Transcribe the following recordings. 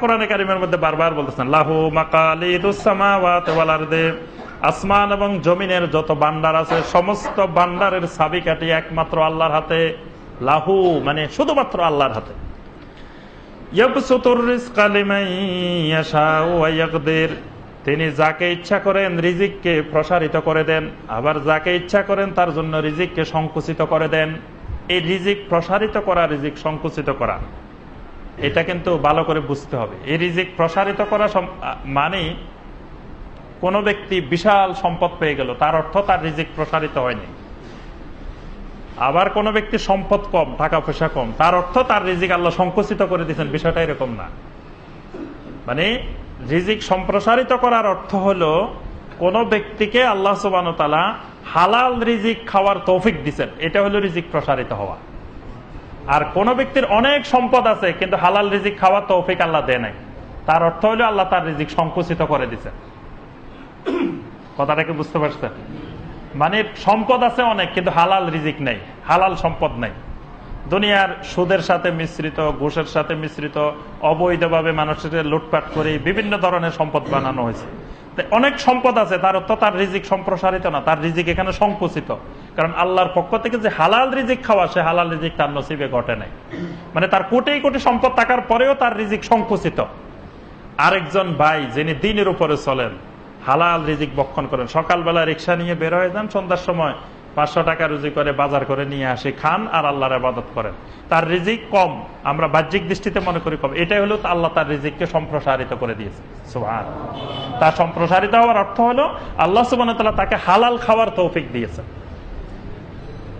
কোরআনে কারিমের মধ্যে বারবার বলতেছেন, লাহু মাকালিদুসামাওয়াতে আসমান এবং জমিনের যত বান্ডার আছে, সমস্ত বান্ডারের সাবিকাটি একমাত্র আল্লাহর হাতে। লাহু মানে শুধুমাত্র আল্লাহর হাতে। তিনি যাকে ইচ্ছা করেন রিজিককে প্রসারিত করে দেন, আবার যাকে ইচ্ছা করেন তার জন্য রিজিককে সংকুচিত করে দেন। এই রিজিক প্রসারিত করা, রিজিক সংকুচিত করা। এটা কিন্তু ভালো করে বুঝতে হবে। এই রিজিক প্রসারিত করা মানে কোন ব্যক্তি বিশাল সম্পদ পেয়ে গেল, তার অর্থ তার রিজিক প্রসারিত হয়নি। আবার কোন ব্যক্তি সম্পদ কম, টাকা পয়সা কম, তার অর্থ তার রিজিক আল্লাহ সংকুচিত করে দিচ্ছেন বিষয়টা এরকম না। মানে রিজিক সম্প্রসারিত করার অর্থ হলো, কোন ব্যক্তিকে আল্লাহ সুবান হালাল রিজিক খাওয়ার তৌফিক দিচ্ছেন এটা হলো রিজিক প্রসারিত হওয়া। আর কোন ব্যক্তির অনেক সম্পদ আছে, কিন্তু হালাল রিজিক খাওয়ার তৌফিক আল্লাহ দেয় নাই। তার অর্থ হলো আল্লাহ তার রিজিক সংকুচিত করে দিচ্ছেন কথাটাকে বুঝতে পারছেন? মানে সম্পদ আছে অনেক, কিন্তু হালাল রিজিক নেই, হালাল সম্পদ নেই। দুনিয়ার সুদের সাথে মিশ্রিত, ঘুষের সাথে মিশ্রিত, অবৈধভাবে মানুষের লুটপাট করে বিভিন্ন ধরনের সম্পদ বানানো হয়েছে। অনেক সম্পদ আছে, তার অর্থ তার রিজিক সম্প্রসারিত না, তার রিজিক এখানে সংকুচিত। কারণ আল্লাহর পক্ষ থেকে যে হালাল রিজিক খাওয়া, সে হালাল রিজিক তার নসিবে ঘটে নাই। মানে তার কোটি কোটি সম্পদ থাকার পরেও তার রিজিক সংকুচিত। আরেকজন ভাই, যিনি দিনের উপরে চলেন, হালাল রিজিক বক্ষণ করেন। সকালবেলা রিক্সা নিয়ে বের হয়ে যান, সন্ধ্যার সময় পাঁচশো টাকা রুজি করে বাজার করে নিয়ে আসে, খান আর আল্লাহর আবাদত করেন। তার রিজিক কম, আমরা বাহ্যিক দৃষ্টিতে মনে করি কম। এটাই হলো আল্লাহ তার রিজিককে সম্প্রসারিত করে দিয়েছে। সুহান তার সম্প্রসারিত হওয়ার অর্থ হলো, আল্লাহ সুবান তাকে হালাল খাওয়ার তৌফিক দিয়েছে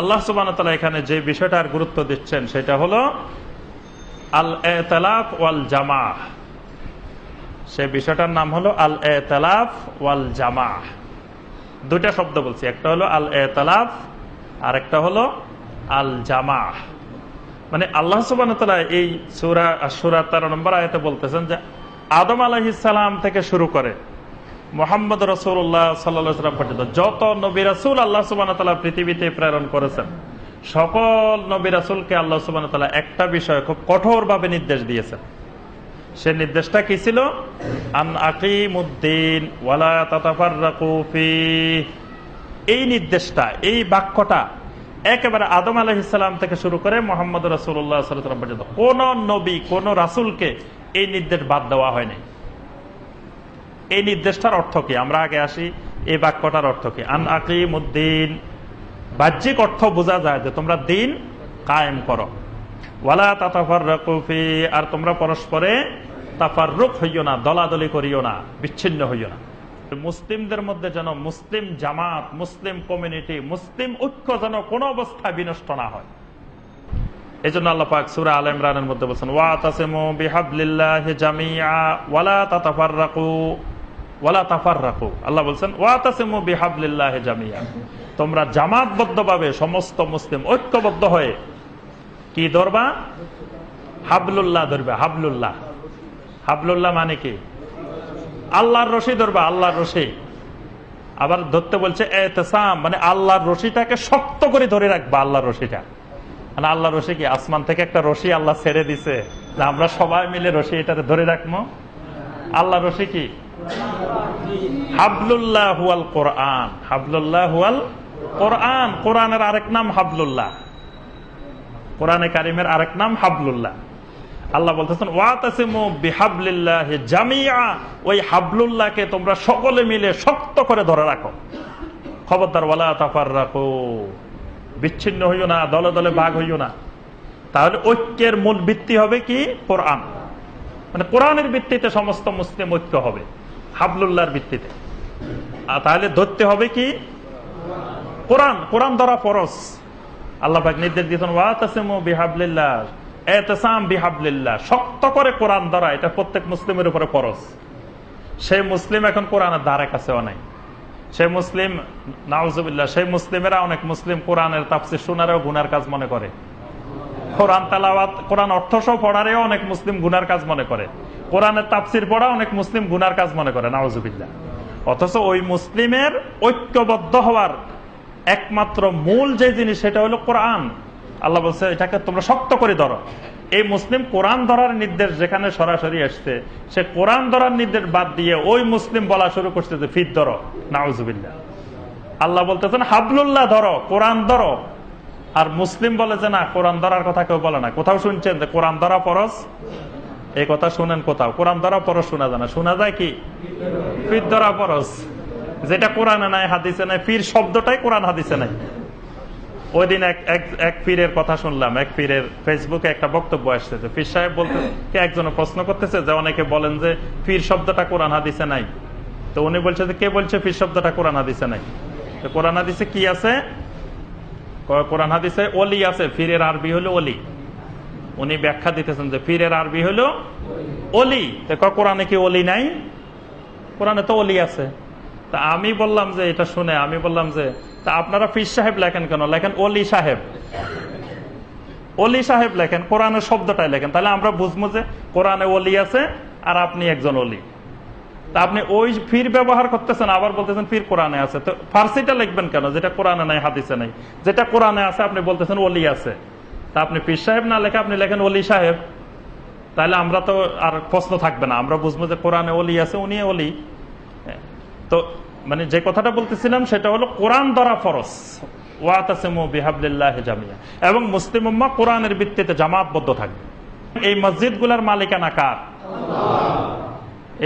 আল্লাহ সুবান এখানে যে বিষয়টার গুরুত্ব দিচ্ছেন, সেটা হলো আল এতলাফ ওয়াল জামা সে বিষয়টার নাম হলো আল এতলাফ ওয়াল জামা দুইটা শব্দ বলছি, একটা হলো আল এতলাফ আর একটা হলো আল জামা মানে আল্লাহ সুবান এই সুরা সুরা তেরো নম্বর আয়তে বলতেছেন যে, আদম আলহিসাম থেকে শুরু করে মোহাম্মদ রসুল্লাহ সাল্লাম পর্যন্ত যত নবী রাসুল আল্লাহ সুবান পৃথিবীতে প্রেরণ করেছেন, সকল নবী রাসুলকে আল্লাহ সুবান একটা বিষয় খুব কঠোর ভাবে নির্দেশ দিয়েছেন। সে নির্দেশটা কি ছিল? আন আকিমুদ্দিন এই নির্দেশটা, এই বাক্যটা একেবারে আদম আলহিসাম থেকে শুরু করে মোহাম্মদ রাসুল্লাহ পর্যন্ত কোন নবী, কোন রাসুলকে এই নির্দেশ বাদ দেওয়া হয়নি। এই নির্দেশটার অর্থ কি? আমরা আগে আসি, এই বাক্যটার অর্থ কি? আন আকিম উদ্দিন বাহ্যিক অর্থ বোঝা যায় যে তোমরা দিন কায়েম করো। ওয়ালা তাতাফার রকুফি আর তোমরা পরস্পরে তাফার রুখ হইও না, দলাদলি করিও না, বিচ্ছিন্ন হইও না। মুসলিমদের মধ্যে যেন মুসলিম জামাত, মুসলিম কমিউনিটি, মুসলিম ঐক্য যেন কোন অবস্থায় বিনষ্ট না হয়। এই জন্য আল্লাহ সুরা আল ইমরানের মধ্যে বলছেন, ওয়া তাসিমু বিহাবলিল্লাহি জামিআ, ওয়ালা তাতাফাররাকু। ওয়ালা তাফাররাকু। আল্লাহ বলছেন ওয়া তাসিমু বিহাবলিল্লাহি জামিআ। তোমরা জামাতবদ্ধভাবে সমস্ত মুসলিম ঐক্যবদ্ধ হয়ে কি ধরবা? হাবলুল্লাহ ধরবে, হাবলুল্লাহ। হাবলুল্লাহ মানে কি? আল্লাহর রশি ধরবা, আল্লাহর রশি। আবার ধরতে বলছে, এতেসাম মানে আল্লাহর রশিটাকে শক্ত করে ধরে রাখবা, আল্লাহর রশিটা। মানে আল্লাহর রশি কি? আসমান থেকে একটা রশি আল্লাহ ছেড়ে দিছে। আমরা সবাই মিলে রশি এটাতে ধরে রাখব? আল্লাহ রশি কি? হাবলুল্লাহ কোরআন। হাবলুল্লাহ কোরআন। কোরআনের আরেক নাম হাবলুল্লাহ। কোরআনে কারিমের আরেক নাম হাবলুল্লাহ। আল্লাহ বলতেছেন ওই হাবলুল্লাহকে তোমরা সকলে মিলে শক্ত করে ধরে রাখো। খবরদার, ওয়ালা তাফার রাখো বিচ্ছিন্ন হইও না, দলে দলে ভাগ হইও না। তাহলে ঐক্যের মূল ভিত্তি হবে কি? কোরআন। মানে কোরআনের ভিত্তিতে সমস্ত মুসলিম ঐক্য হবে। হাবলুল্লাহর ভিত্তিতে। তাহলে ধরতে হবে কি? কোরআন কোরআন ধরা ফরস আল্লাহ নির্দেশ দিয়েছেন ওয়াতাসিমু বিহাবলিল্লাহ শক্ত করে কোরআন ধরা, এটা প্রত্যেক মুসলিমের উপরে ফরজ। সেই মুসলিম এখন কোরআনের ধারে কাছেও নাই সেই মুসলিম, নাউজুবিল্লাহ, সেই মুসলিমেরা অনেক মুসলিম কোরআনের তাপসি শোনারেও গুনার কাজ মনে করে। কোরআন তালাওয়াত, কোরআন অর্থসহ পড়ারেও অনেক মুসলিম গুনার কাজ মনে করে। কোরআনের তাপসির পড়া অনেক মুসলিম গুনার কাজ মনে করে, নাউজুবিল্লাহ। অথচ ওই মুসলিমের ঐক্যবদ্ধ হওয়ার একমাত্র মূল যে জিনিস সেটা হলো কোরআন। আল্লাহ বলছে, এটাকে তোমরা শক্ত করে ধরো। এই মুসলিম কোরআন ধরার নির্দেশ যেখানে সরাসরি আসছে সে কোরআন ধরার নির্দেশ বাদ দিয়ে ওই মুসলিম বলা শুরু করছে যে ফির ধরো। নাউজুবিল্লাহ। আল্লাহ বলতেছেন, হাবলুল্লাহ ধরো, কোরআন ধরো। আর মুসলিম বলে যে, না, কোরআন ধরার কথা কেউ বলে না। কোথাও শুনছেন যে, কোরআন ধরা পরস এই কথা শুনেন কোথাও? কোরআন ধরা পরস শোনা যায় না। শোনা যায় কি? ফির ধরা পরস যেটা কোরআনে নাই, হাদিসে নাই, ফির শব্দটাই কোরআন হাদিসে নাই। ওই দিন এক পীরের কথা শুনলাম। এক পীরের ফেসবুকে একটা বক্তব্য আসছে যে সাহেব বলতে কে একজন প্রশ্ন করতেছে যে অনেকে বলেন যে পীর শব্দটা কোরআন হাদিসে নাই। তো উনি বলছে যে কে বলছে পীর শব্দটা কোরআন হাদিসে নাই? তো কোরআন হাদিসে কি আছে? কোরআন হাদিসে অলি আছে। ফিরের আরবি হলো অলি উনি ব্যাখ্যা দিতেছেন যে ফিরের আরবি হলো অলি। কোরআনে কি অলি নাই? কোরআনে তো অলি আছে। তা আমি বললাম যে এটা শুনে, আমি বললাম যে, তা আপনারা ফির সাহেব লেখেন কেন? লেখেন অলি সাহেব। অলি সাহেব লেখেন, কোরআনের শব্দটাই লেখেন। তাহলে আমরা বুঝব যে কোরআনে অলি আছে আর আপনি একজন অলি। তা আপনি ওই ফির ব্যবহার করতেছেন, আবার বলতেছেন ফির কোরআনে আছে। তো ফার্সিটা লিখবেন কেন? যেটা কোরআনে নাই, হাদিসে নাই। যেটা কোরআনে আছে, আপনি বলতেছেন অলি আছে। তা আপনি পীর সাহেব না লেখে, আপনি লেখেন অলি সাহেব। তাহলে আমরা তো আর প্রশ্ন থাকবে না। আমরা বুঝব যে কোরআনে অলি আছে উনি অলি। তো মানে যে কথাটা বলতেছিলাম, সেটা হলো কোরআন ধরা ফরস জামিয়া। এবং মুসলিম কোরআনের ভিত্তিতে জামাতবদ্ধ থাকবে। এই মসজিদগুলোর মালিকানা কার?